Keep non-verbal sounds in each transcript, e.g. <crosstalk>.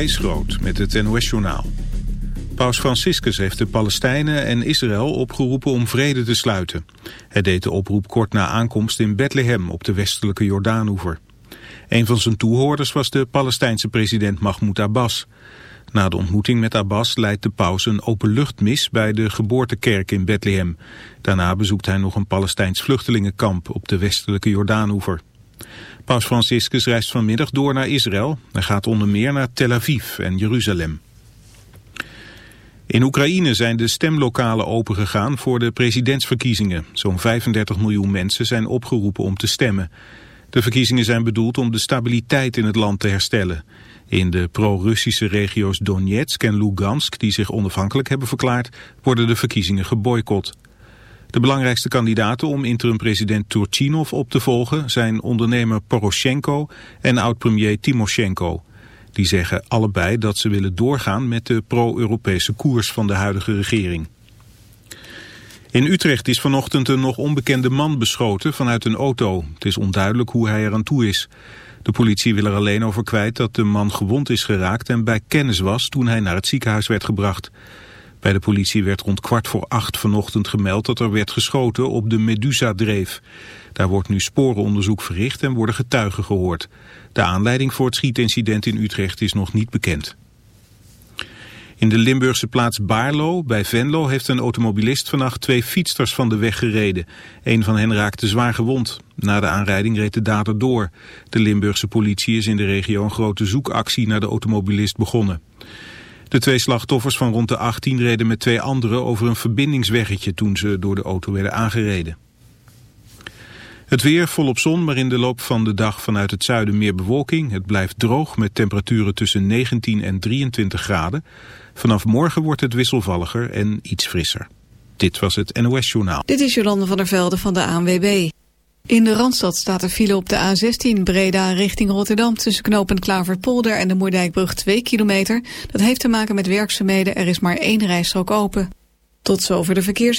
Kees met het NOS-journaal. Paus Franciscus heeft de Palestijnen en Israël opgeroepen om vrede te sluiten. Hij deed de oproep kort na aankomst in Bethlehem op de westelijke Jordaanoever. Een van zijn toehoorders was de Palestijnse president Mahmoud Abbas. Na de ontmoeting met Abbas leidt de paus een openluchtmis bij de geboortekerk in Bethlehem. Daarna bezoekt hij nog een Palestijns vluchtelingenkamp op de westelijke Jordaanoever. Paus Franciscus reist vanmiddag door naar Israël. Hij gaat onder meer naar Tel Aviv en Jeruzalem. In Oekraïne zijn de stemlokalen opengegaan voor de presidentsverkiezingen. Zo'n 35 miljoen mensen zijn opgeroepen om te stemmen. De verkiezingen zijn bedoeld om de stabiliteit in het land te herstellen. In de pro-Russische regio's Donetsk en Lugansk, die zich onafhankelijk hebben verklaard, worden de verkiezingen geboycott. De belangrijkste kandidaten om interim-president Turchinov op te volgen zijn ondernemer Poroshenko en oud-premier Timoshenko. Die zeggen allebei dat ze willen doorgaan met de pro-Europese koers van de huidige regering. In Utrecht is vanochtend een nog onbekende man beschoten vanuit een auto. Het is onduidelijk hoe hij er aan toe is. De politie wil er alleen over kwijt dat de man gewond is geraakt en bij kennis was toen hij naar het ziekenhuis werd gebracht. Bij de politie werd rond kwart voor acht vanochtend gemeld dat er werd geschoten op de Medusa-dreef. Daar wordt nu sporenonderzoek verricht en worden getuigen gehoord. De aanleiding voor het schietincident in Utrecht is nog niet bekend. In de Limburgse plaats Baarlo bij Venlo heeft een automobilist vannacht twee fietsters van de weg gereden. Een van hen raakte zwaar gewond. Na de aanrijding reed de dader door. De Limburgse politie is in de regio een grote zoekactie naar de automobilist begonnen. De twee slachtoffers van rond de 18 reden met twee anderen over een verbindingsweggetje toen ze door de auto werden aangereden. Het weer volop zon, maar in de loop van de dag vanuit het zuiden meer bewolking. Het blijft droog met temperaturen tussen 19 en 23 graden. Vanaf morgen wordt het wisselvalliger en iets frisser. Dit was het NOS Journaal. Dit is Jolande van der Velde van de ANWB. In de Randstad staat er file op de A16 Breda richting Rotterdam... tussen knooppunt Klaverpolder en de Moerdijkbrug 2 kilometer. Dat heeft te maken met werkzaamheden. Er is maar één rijstrook open. Tot zover de verkeers...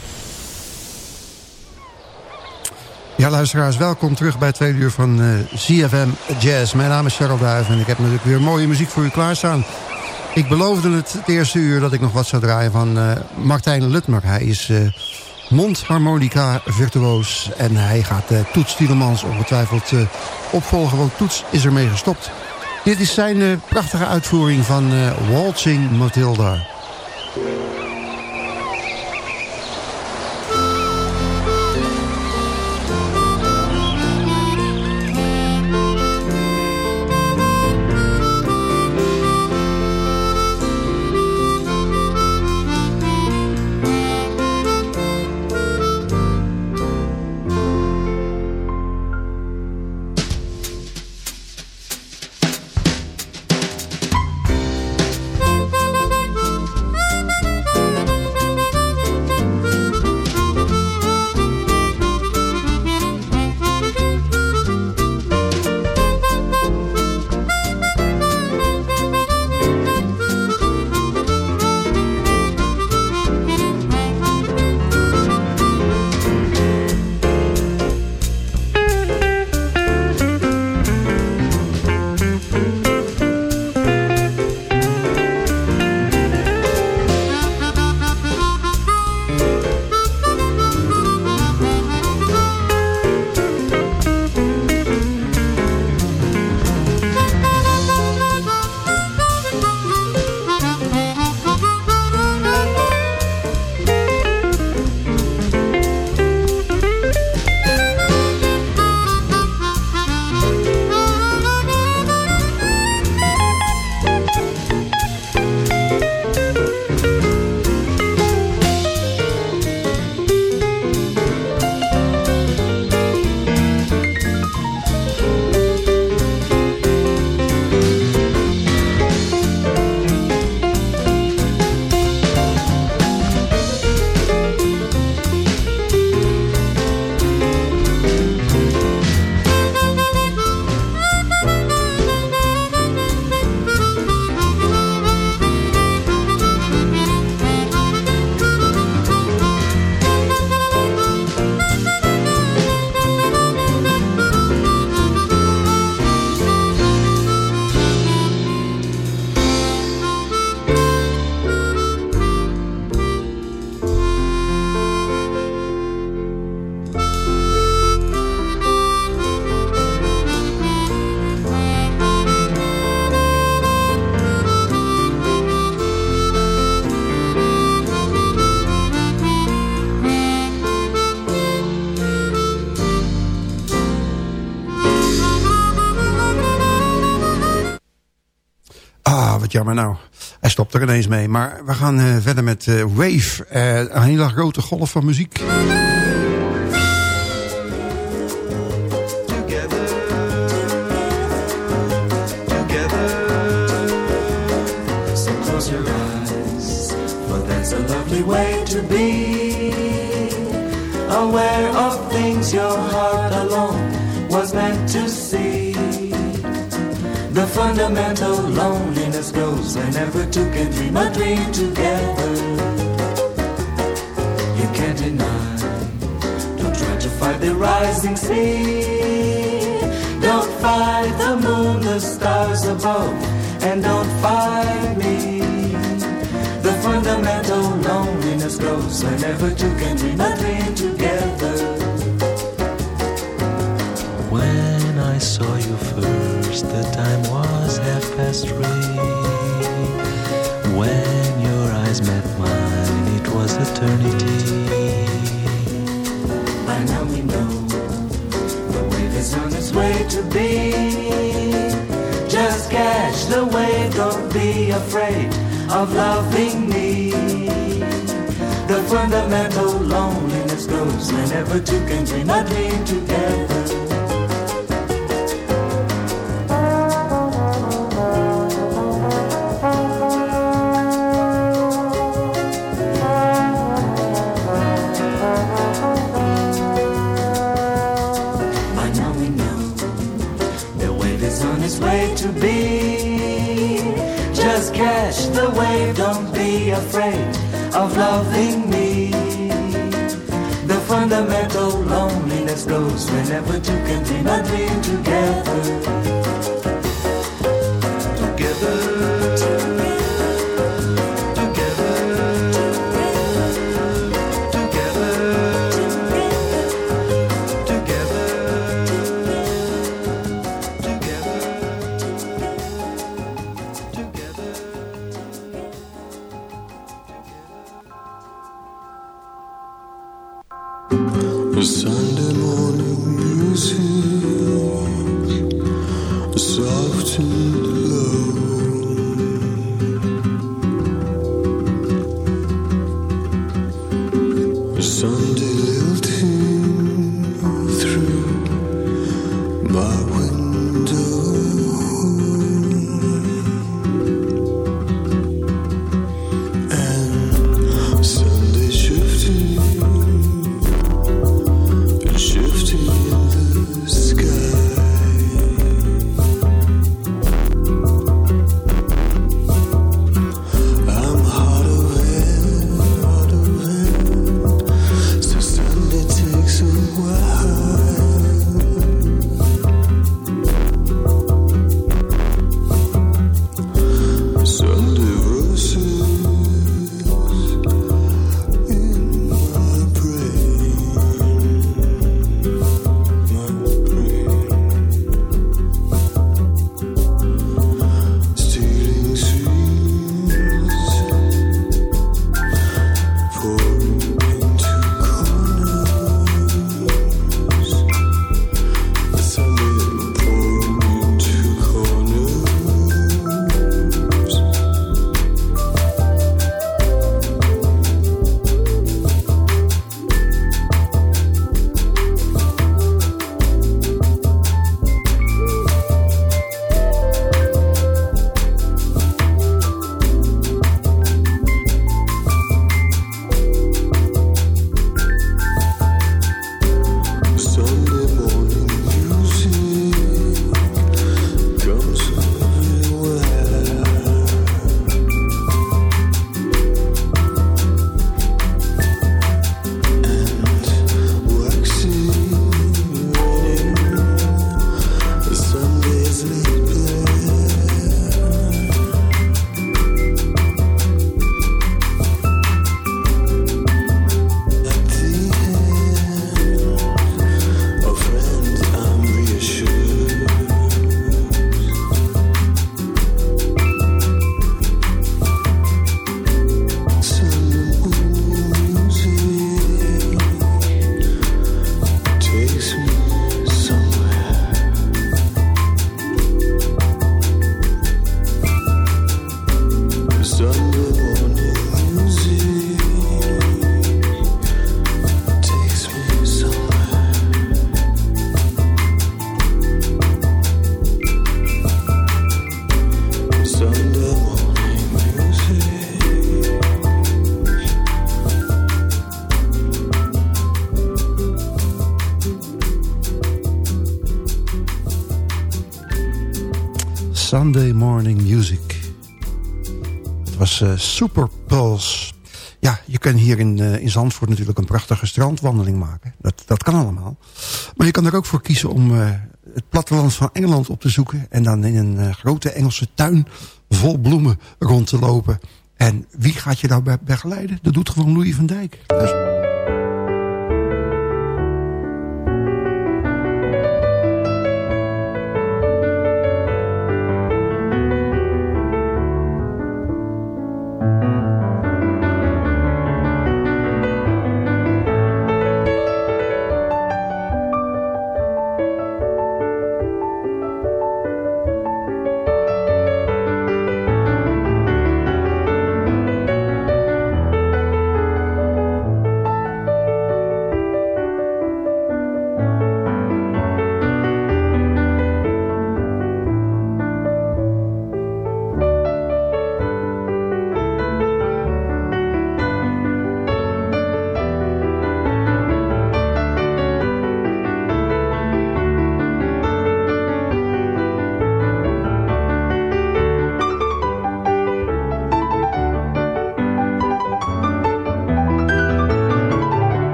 Ja, luisteraars, welkom terug bij het tweede uur van uh, ZFM Jazz. Mijn naam is Cheryl Duijf en ik heb natuurlijk weer mooie muziek voor u klaarstaan. Ik beloofde het, het eerste uur dat ik nog wat zou draaien van uh, Martijn Lutmer. Hij is uh, mondharmonica virtuoos en hij gaat uh, Toets Tielemans ongetwijfeld opvolgen, want Toets is ermee gestopt. Dit is zijn prachtige uitvoering van Waltzing Matilda. Wat jammer nou. Hij stopt er ineens mee. Maar we gaan uh, verder met uh, Wave. Uh, een hele grote golf van muziek. way to be aware of things your heart alone was meant to see. Fundamental loneliness grows whenever two can dream a dream together. You can't deny, don't try to fight the rising sea. Don't fight the moon, the stars above, and don't fight me. The fundamental loneliness grows whenever two can dream a dream together. When I saw you first, the time was half past three. When your eyes met mine, it was eternity. By now we know the wave is on its way to be. Just catch the wave, don't be afraid of loving me. The fundamental loneliness grows whenever two can dream a dream together. Of loving me. The fundamental loneliness goes whenever two can dream a dream. Together. Was uh, Super Pulse. Ja, je kan hier in, uh, in Zandvoort natuurlijk een prachtige strandwandeling maken. Dat, dat kan allemaal. Maar je kan er ook voor kiezen om uh, het platteland van Engeland op te zoeken... en dan in een grote Engelse tuin vol bloemen rond te lopen. En wie gaat je nou begeleiden? Dat doet gewoon Louis van Dijk. Dus...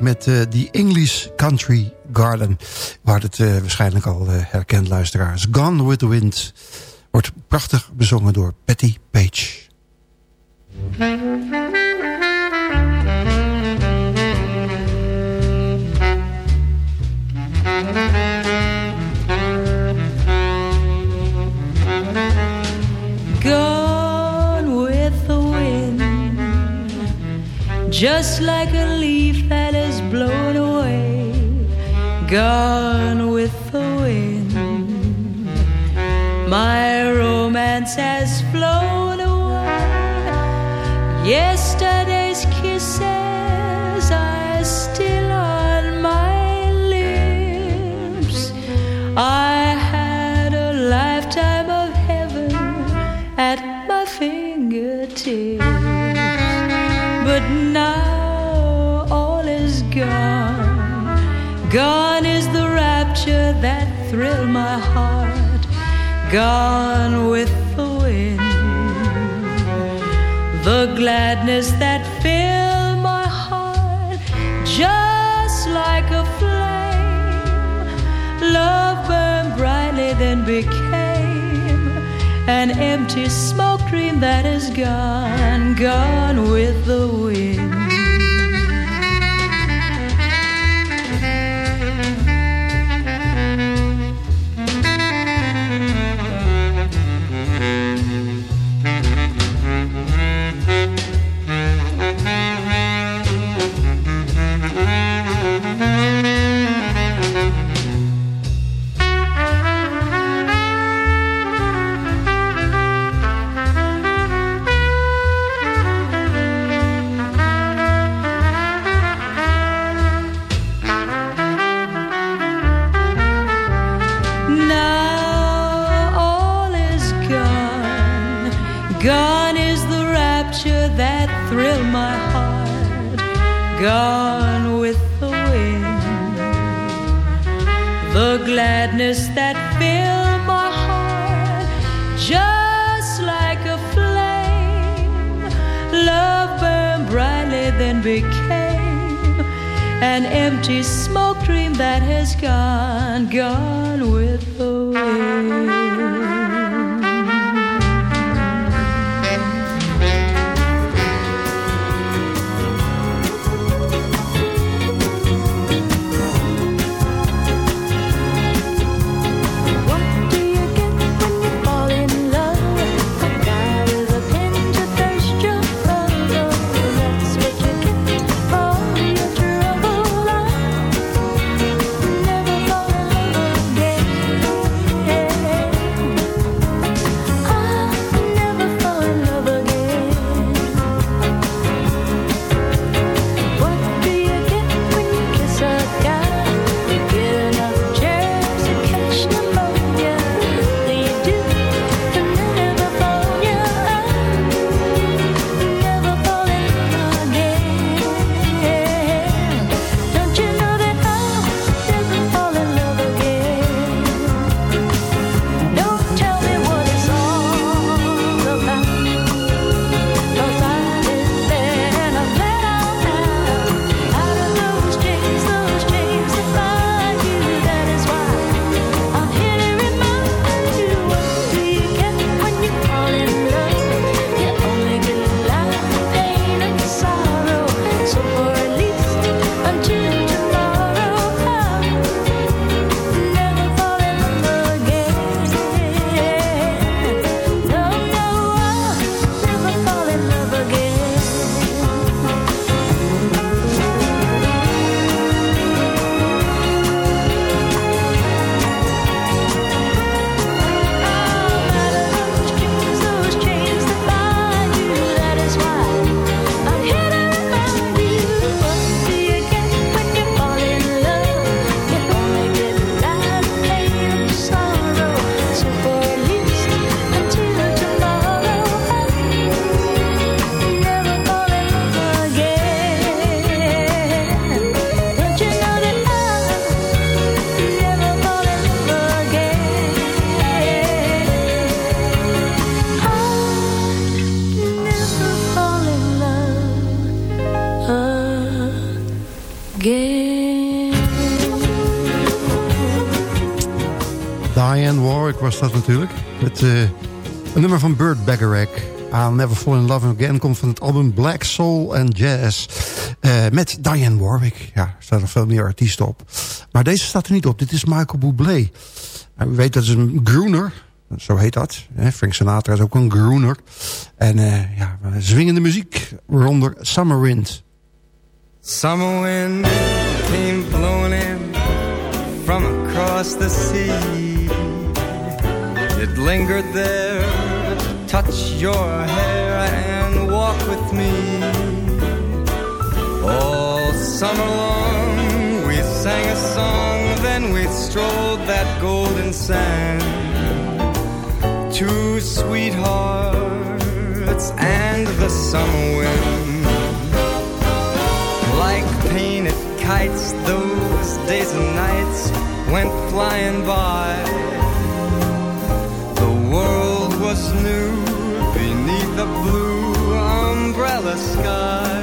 met uh, The English Country Garden. Waar het uh, waarschijnlijk al uh, herkend luisteraars. Gone with the Wind wordt prachtig bezongen door Patty Page. Gone with the wind Just like a leaf gone with the wind. My romance has my heart. Gone with the wind. The gladness that filled my heart. Just like a flame. Love burned brightly then became an empty smoke dream that is gone, gone with the wind. Gone is the rapture that thrilled my heart. Gone with the wind. The gladness that filled my heart. Just like a flame. Love burned brightly, then became an empty smoke dream that has gone, gone with the wind. Dat natuurlijk. Met eh, een nummer van Burt Bacharach. I'll Never Fall in Love Again komt van het album Black Soul and Jazz. Eh, met Diane Warwick. Ja, er staan nog veel meer artiesten op. Maar deze staat er niet op. Dit is Michael Bublé. En u weet dat is een groener. Zo heet dat. Frank Sinatra is ook een groener. En eh, ja, zwingende muziek. Waaronder Summer Wind. Summer wind came blowing in from across the sea. Lingered there to touch your hair and walk with me. All summer long we sang a song, then we strolled that golden sand. Two sweethearts and the summer wind. Like painted kites, those days and nights went flying by new beneath the blue umbrella sky.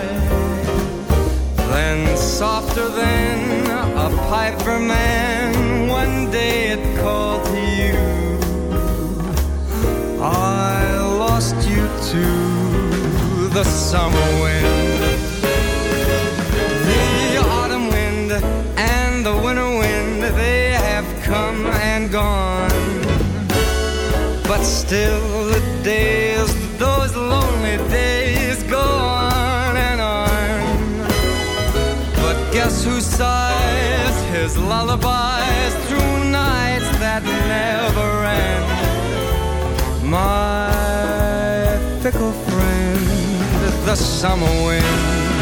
Then softer than a piper man, one day it called to you. I lost you to the summer wind. Still the days, those lonely days go on and on. But guess who sighs his lullabies through nights that never end? My fickle friend, the summer wind.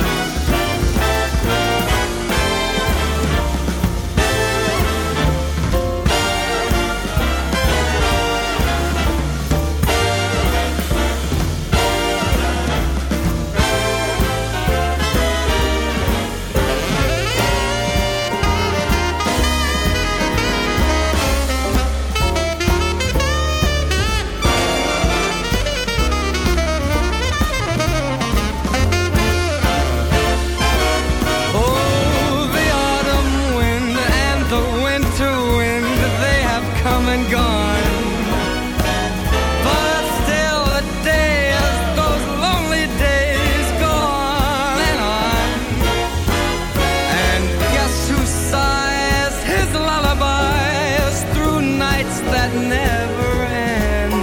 That never end?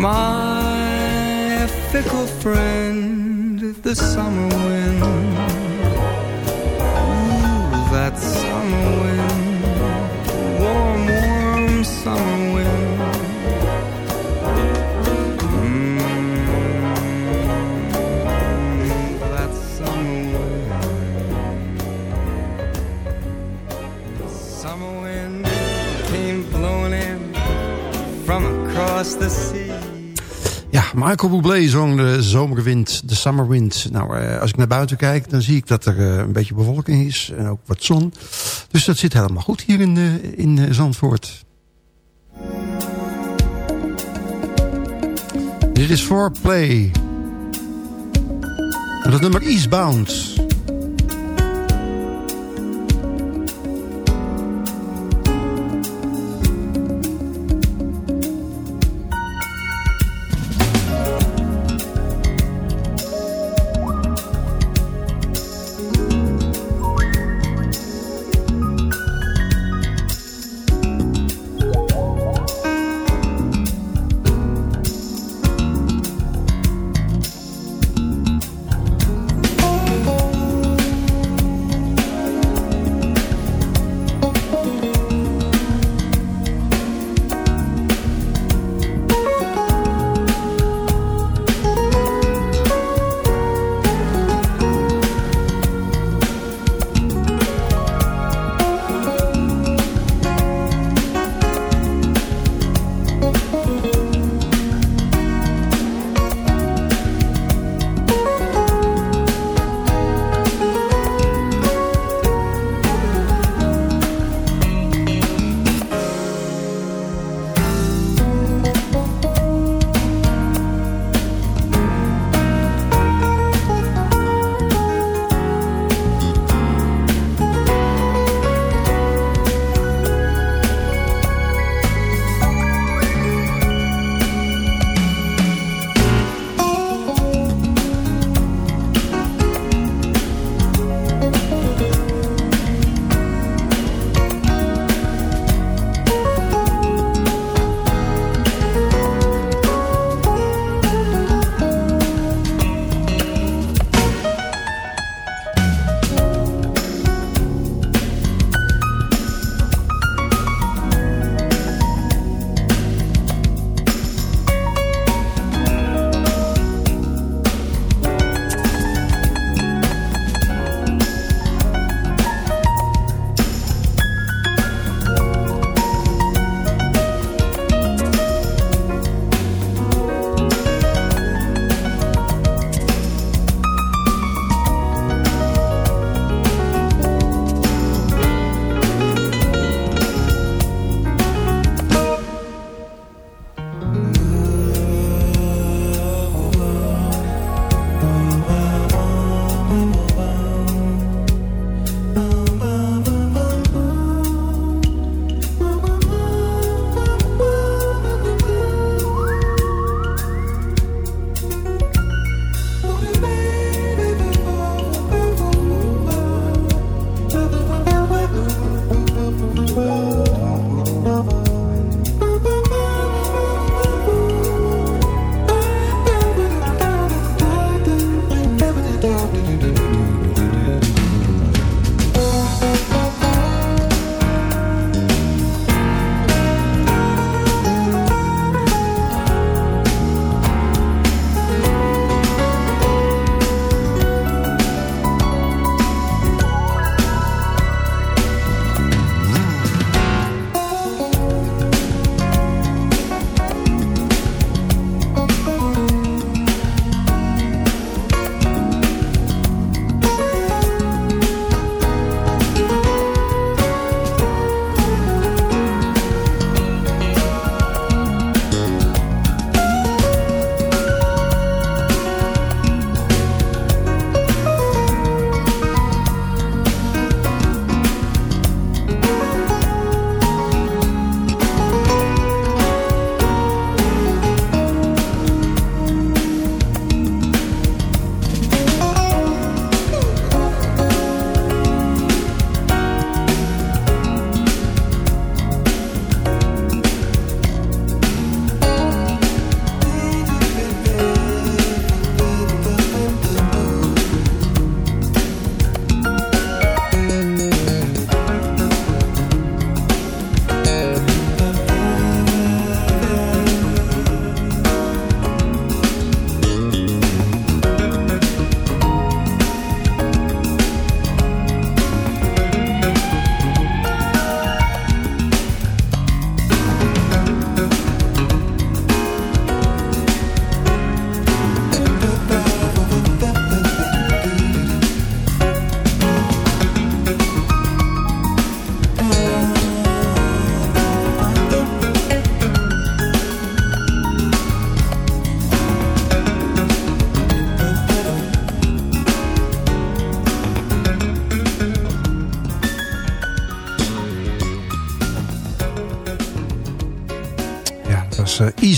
My fickle friend, the summer wind. Ooh, that summer wind, warm, warm summer wind. Michael Bublé zong de zomerwind, de summer wind. Nou, eh, als ik naar buiten kijk, dan zie ik dat er eh, een beetje bewolking is. En ook wat zon. Dus dat zit helemaal goed hier in, eh, in Zandvoort. Dit is Foreplay. En dat nummer Eastbound.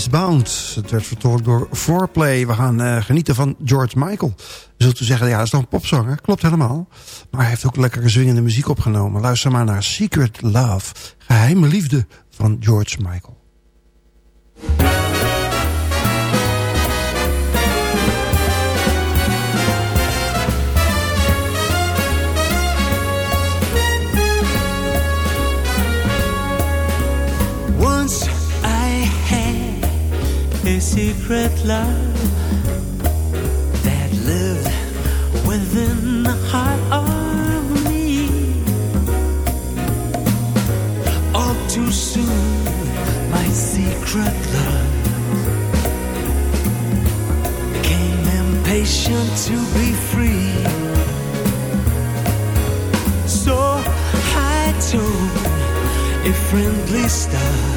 Eastbound. Het werd vertolkt door Foreplay. We gaan eh, genieten van George Michael. Zult u zeggen, ja, dat is toch een popzanger? Klopt helemaal. Maar hij heeft ook lekkere zwingende muziek opgenomen. Luister maar naar Secret Love. Geheime liefde van George Michael. A secret love that lived within the heart of me. All too soon, my secret love became impatient to be free. So I told a friendly star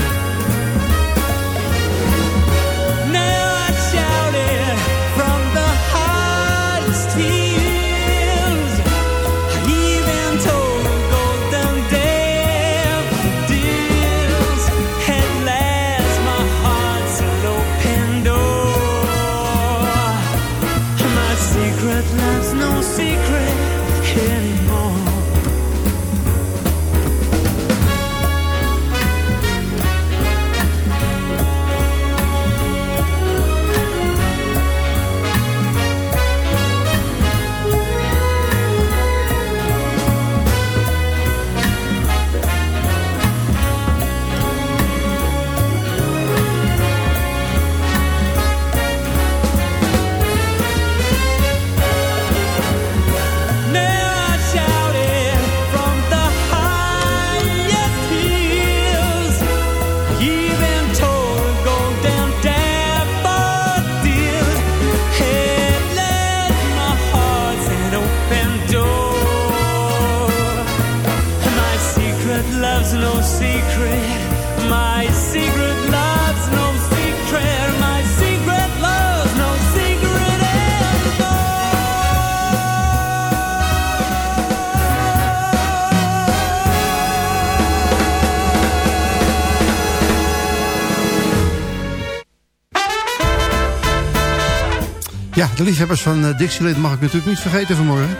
De liefhebbers van eh, Dixieland mag ik natuurlijk niet vergeten vanmorgen.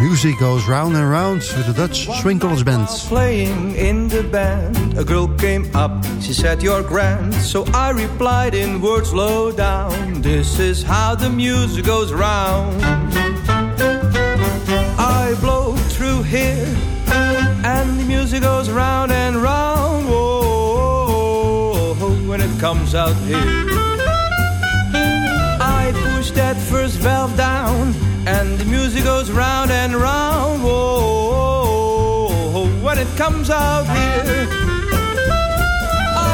Music goes round and round with the Dutch Swing College Band. playing in the band, a girl came up. She said, You're grand. So I replied in words low down. This is how the music goes round. I blow through here, and the music goes round and round. Whoa, when it comes out here. That first valve down, and the music goes round and round. Whoa, when it comes out here.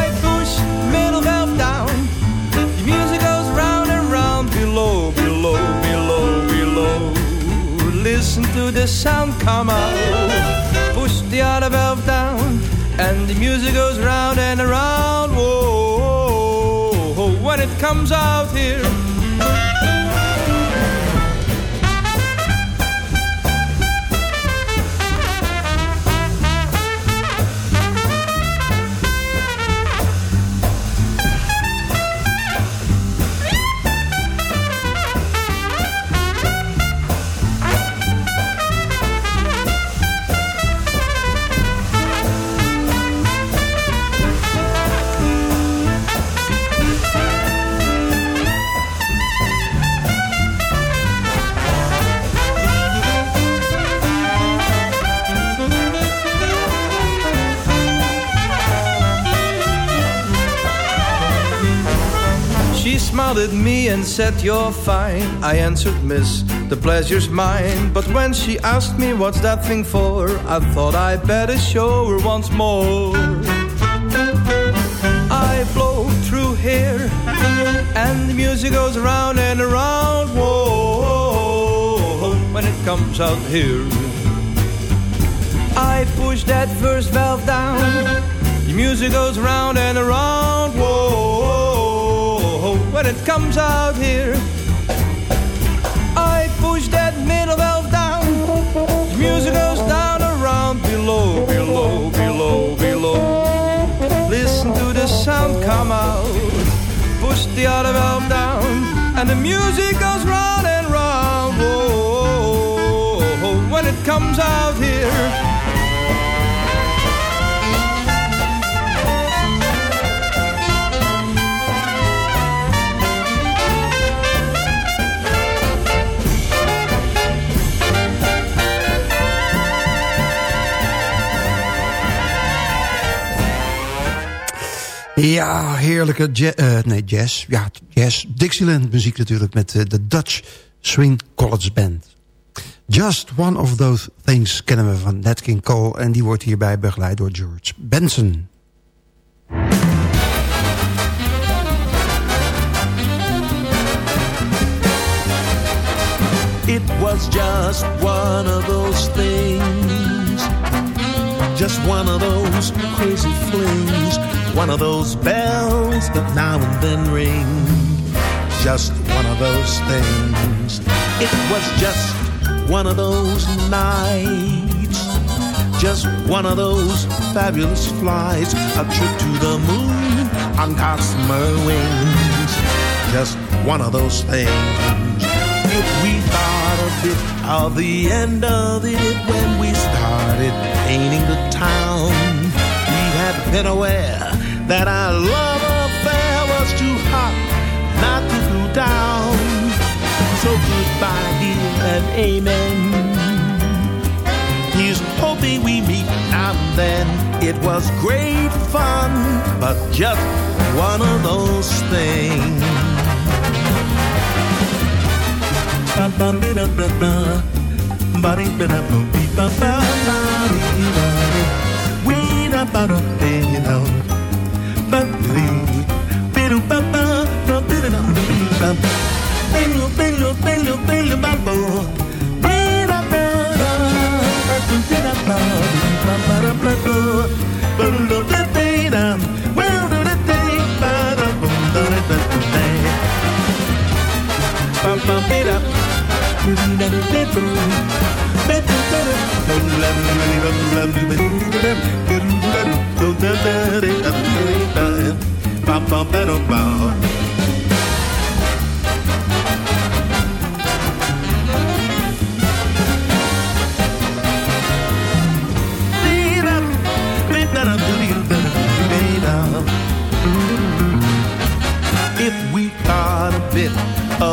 I push middle valve down, the music goes round and round. Below, below, below, below. Listen to the sound come out. Push the other valve down, and the music goes round and around. Whoa, when it comes out here. And said, You're fine. I answered, Miss, the pleasure's mine. But when she asked me, What's that thing for? I thought I'd better show her once more. I blow through here, and the music goes around and around. Whoa, when it comes out here. I push that first valve down. The music goes round and around. When it comes out here. I push that middle valve down. The music goes down around below, below, below, below. Listen to the sound come out. Push the other valve down, and the music goes round and round. Whoa, when it comes out here. Ja, heerlijke ja eh, nee, jazz. Ja, jazz. Dixieland muziek natuurlijk met eh, de Dutch Swing College Band. Just One of Those Things kennen we van Nat King Cole... en die wordt hierbij begeleid door George Benson. It was just one of those things. Just one of those crazy flings. One of those bells that now and then ring. Just one of those things. It was just one of those nights. Just one of those fabulous flights. A trip to the moon on gossamer wings. Just one of those things. If we thought a bit of the end of it when we started painting the town, we had been aware that our love affair was too hot not to cool down. So goodbye, dear, and amen. He's hoping we meet now and then. It was great fun, but just one of those things. If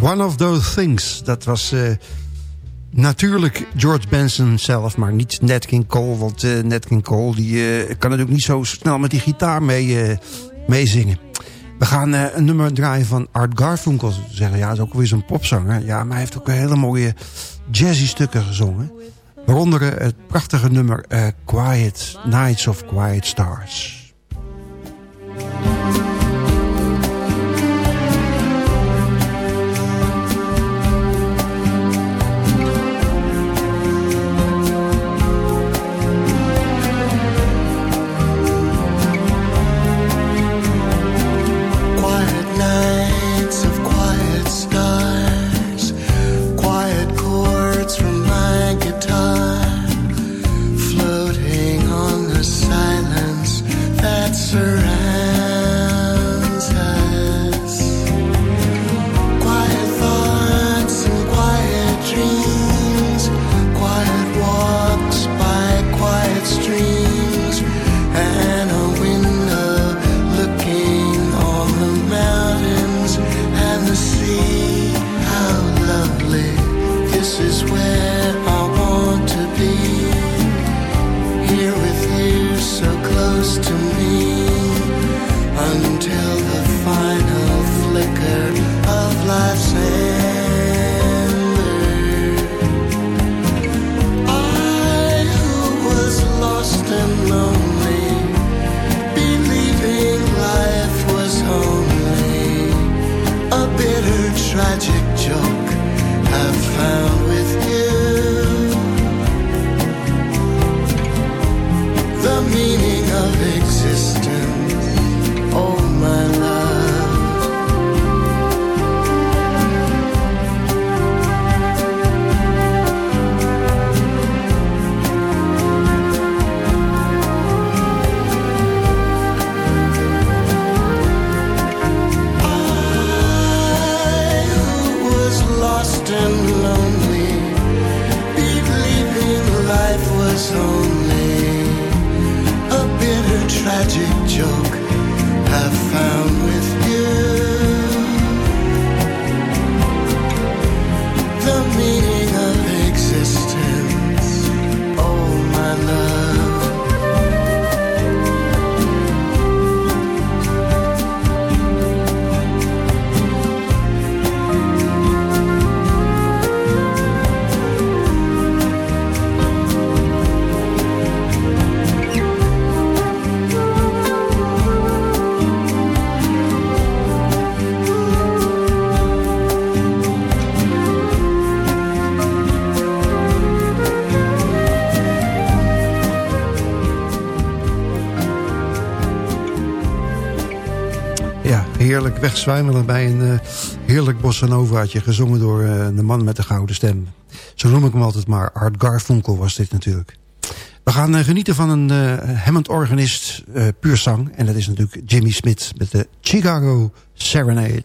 One of Those Things. Dat was eh, natuurlijk George Benson zelf, maar niet Nat King Cole. Want eh Nat King Cole die, eh, kan natuurlijk niet zo snel met die gitaar mee, meezingen. We gaan een nummer draaien van Art Garfunkel. Ze Zeggen, ja, dat is ook weer zo'n popzanger. Ja, maar hij heeft ook hele mooie jazzy stukken gezongen. Waaronder het prachtige nummer Quiet Nights of Quiet Stars. Wegzwijmelen bij een eh, heerlijk bossa novaatje... gezongen door eh, de man met de gouden stem. Zo noem ik hem altijd maar. Art Garfunkel was dit natuurlijk. We gaan eh, genieten van een Hammond-organist puur zang. En dat is natuurlijk Jimmy Smith met de Chicago Serenade.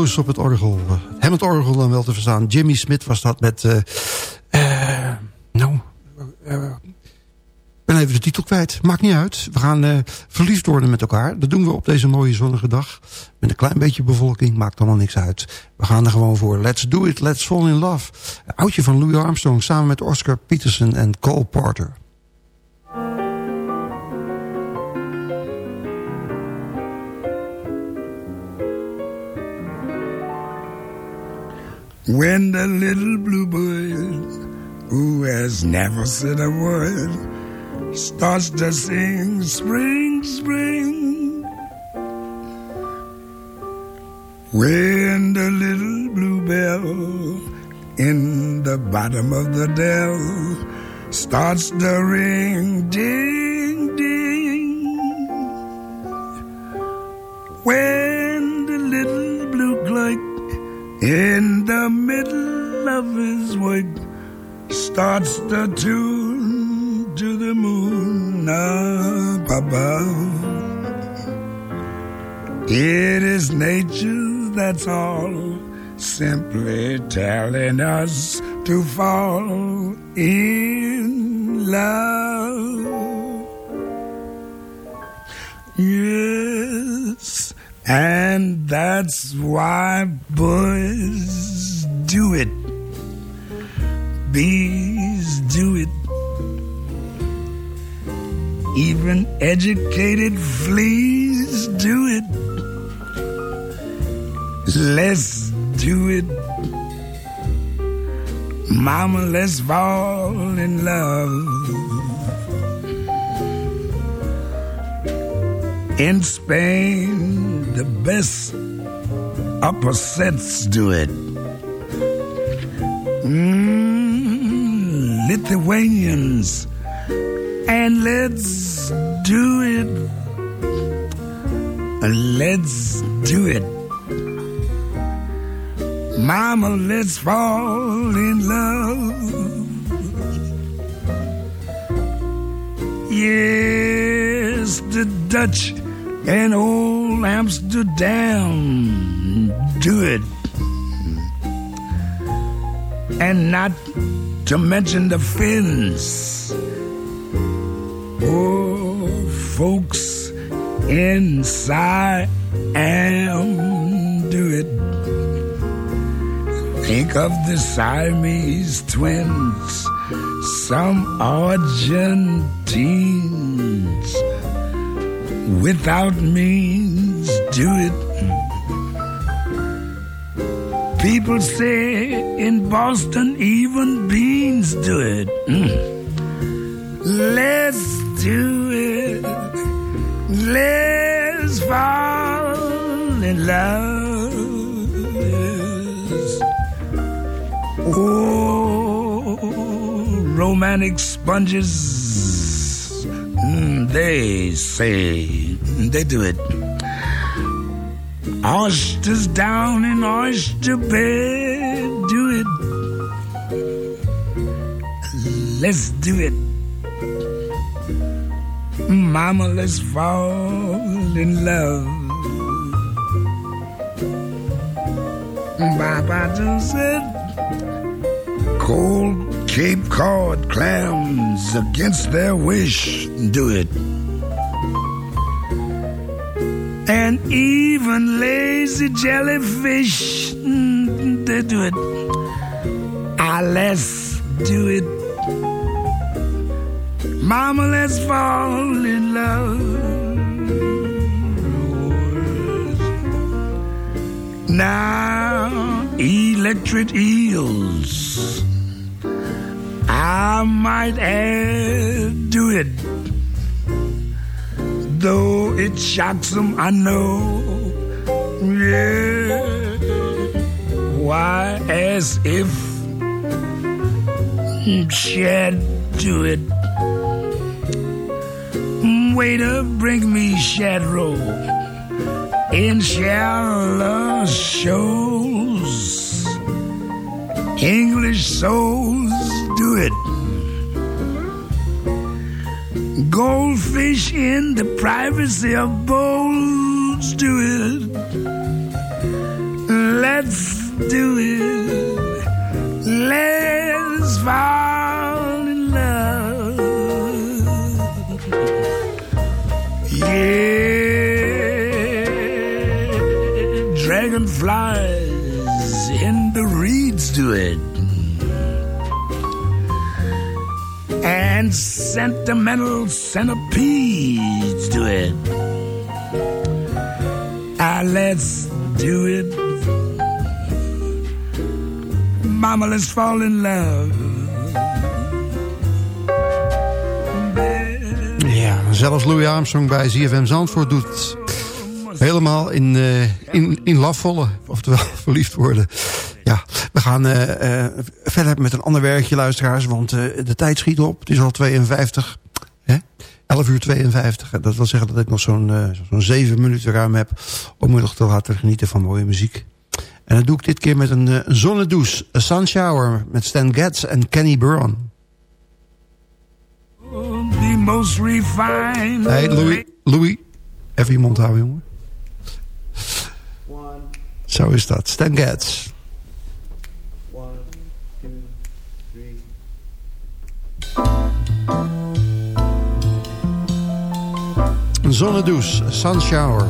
Op het orgel. Hammond orgel dan wel te verstaan. Jimmy Smith was dat met... eh, nou, eh, ik ben even de titel kwijt. Maakt niet uit. We gaan verliefd worden met elkaar. Dat doen we op deze mooie zonnige dag. Met een klein beetje bevolking. Maakt allemaal niks uit. We gaan er gewoon voor. Let's do it. Let's fall in love. Een oudje van Louis Armstrong. Samen met Oscar Peterson en Cole Porter. When the little bluebird, who has never said a word, starts to sing spring, spring. When the little bluebell in the bottom of the dell starts to ring, ding. That's all simply telling us to fall in love. Yes, and that's why boys do it. Bees do it. Even educated fleas do it. Let's do it. Mama, let's fall in love. In Spain, the best sets do it. Mm, Lithuanians, and let's do it. Let's do it. Mama, let's fall in love. Yes, the Dutch and old Amsterdam do it. And not to mention the Finns. Oh, folks inside Siam Think of the Siamese twins, some Argentines without means do it. People say in Boston even beans do it. Mm. Let's do it. Let's fall in love. Oh, romantic sponges. Mm, they say they do it. Oysters down in oyster bed do it. Let's do it. Mama, let's fall in love. Baba just said, cold Cape Cod clams against their wish do it. And even lazy jellyfish, mm, they do it. Ah, let's do it. Mama, let's fall in love. Now, electric eels. I might add, do it. Though it shocks them, I know. Yeah. Why, as if Shad do it. Waiter, bring me shad roll. Inshallah shows. English soles do it. Goldfish in the privacy of bowls do it. let's do it. Let's fall in love. Yeah, dragonflies in the reeds do it. Sentimental centipedes do it. Ah, let's do it. Mama, let's fall in love. Ja, zelfs Louis Armstrong bij ZFM Zandvoort doet helemaal in, eh in, in love vallen. Oftewel <laughs> verliefd worden. Ja, we gaan eh, eh, verder met een ander werkje, luisteraars. Want eh, de tijd schiet op. Het is al 52. Hè? 11 uur 52. Dat wil zeggen dat ik nog zo'n eh, zo'n 7 minuten ruim heb... om u nog te laten genieten van mooie muziek. En dat doe ik dit keer met een, eh, een zonnedouche. A sun shower met Stan Getz en Kenny Burn. The most refined. Hey, Louis, Louis. Even je mond houden, jongen. Zo is dat. Stan Getz. Zonnedouche, Sunshower.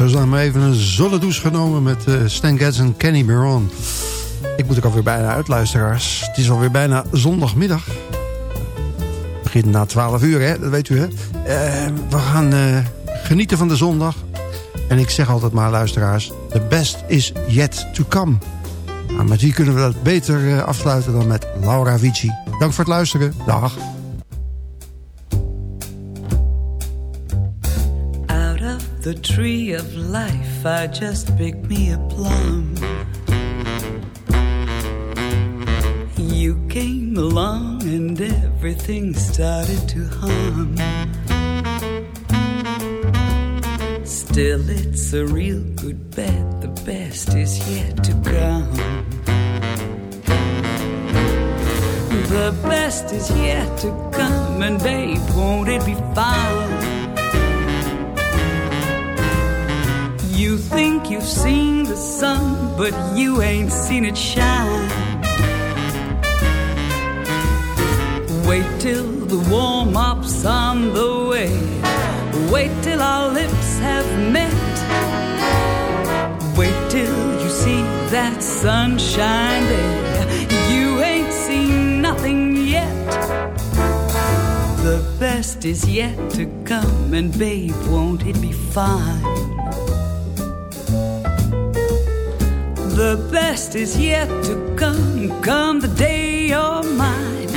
Zo zijn we even een zonnedouche genomen met eh, Stan Getz en Kenny Baron. Ik moet er alweer bijna uit, luisteraars. Het is alweer bijna zondagmiddag. Het begint na 12 uur, hè? dat weet u. Hè? Eh, we gaan eh, genieten van de zondag. En ik zeg altijd maar, luisteraars, the best is yet to come. Nou, met wie kunnen we dat beter afsluiten dan met Laura Vici. Dank voor het luisteren. Dag. The tree of life, I just picked me a plum. You came along and everything started to hum. Still, it's a real good bet. The best is yet to come. The best is yet to come, and babe, won't it be fine? You think you've seen the sun, but you ain't seen it shine. Wait till the warm up's on the way. Wait till our lips have met. Wait till you see that sunshine there. You ain't seen nothing yet. The best is yet to come, and babe, won't it be fine? The best is yet to come, come the day you're mine.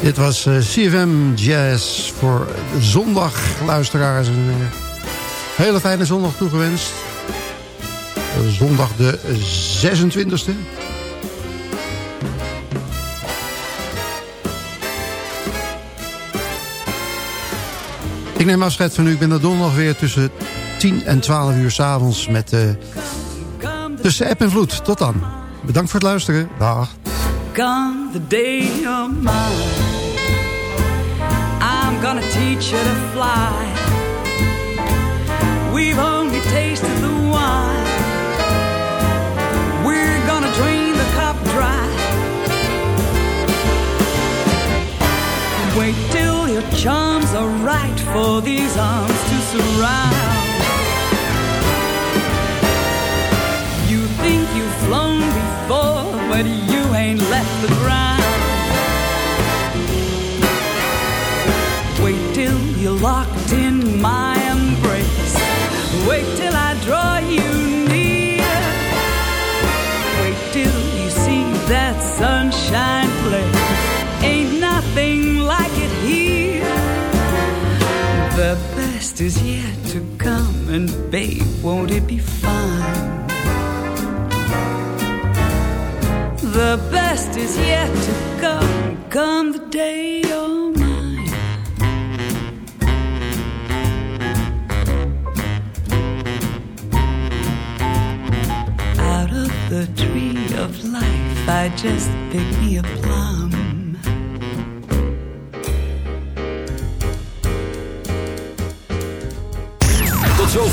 Dit was eh, CFM Jazz voor zondag, luisteraars. Een eh, hele fijne zondag toegewenst. Eh, Zondag de 26e. Ik neem afscheid van u. Ik ben er donderdag weer tussen 10 en 12 uur s'avonds met eh, Tussen App en Vloed. Tot dan. Bedankt voor het luisteren. Dag. Come the day you're mine. I'm gonna teach you to fly. We've only tasted the wine. We're gonna drain the cup dry. Wait your charms are right for these arms to surround. You think you've flown before, but you ain't left the ground. Best is yet to come, and babe, won't it be fine? The best is yet to come, come the day you're mine. Out of the tree of life, I just picked me a plum.